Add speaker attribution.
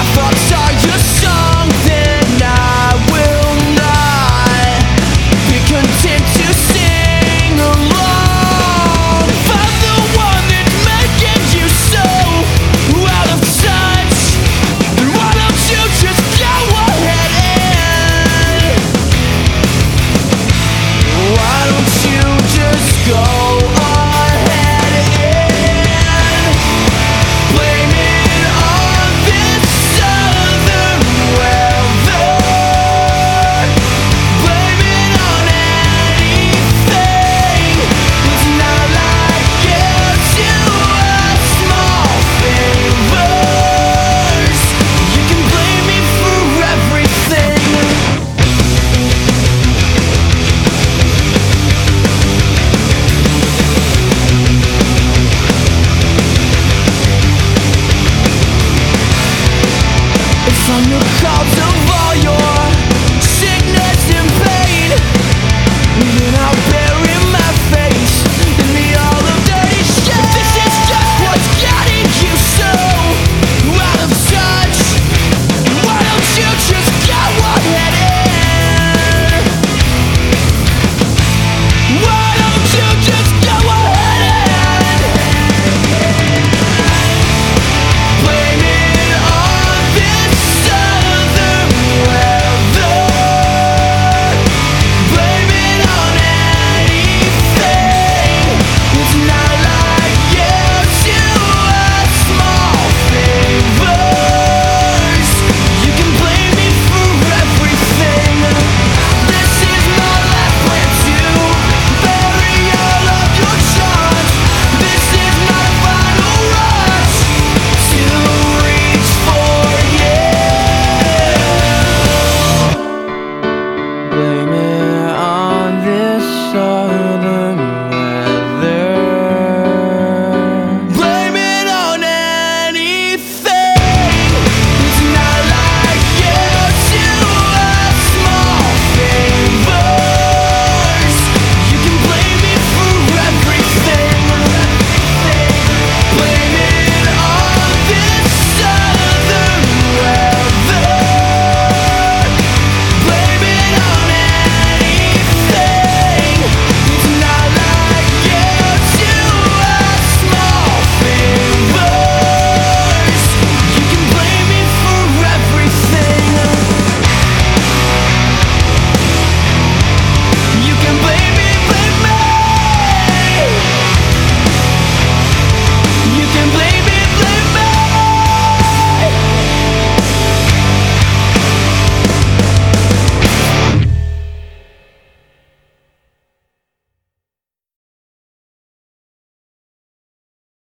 Speaker 1: I thought on your clouds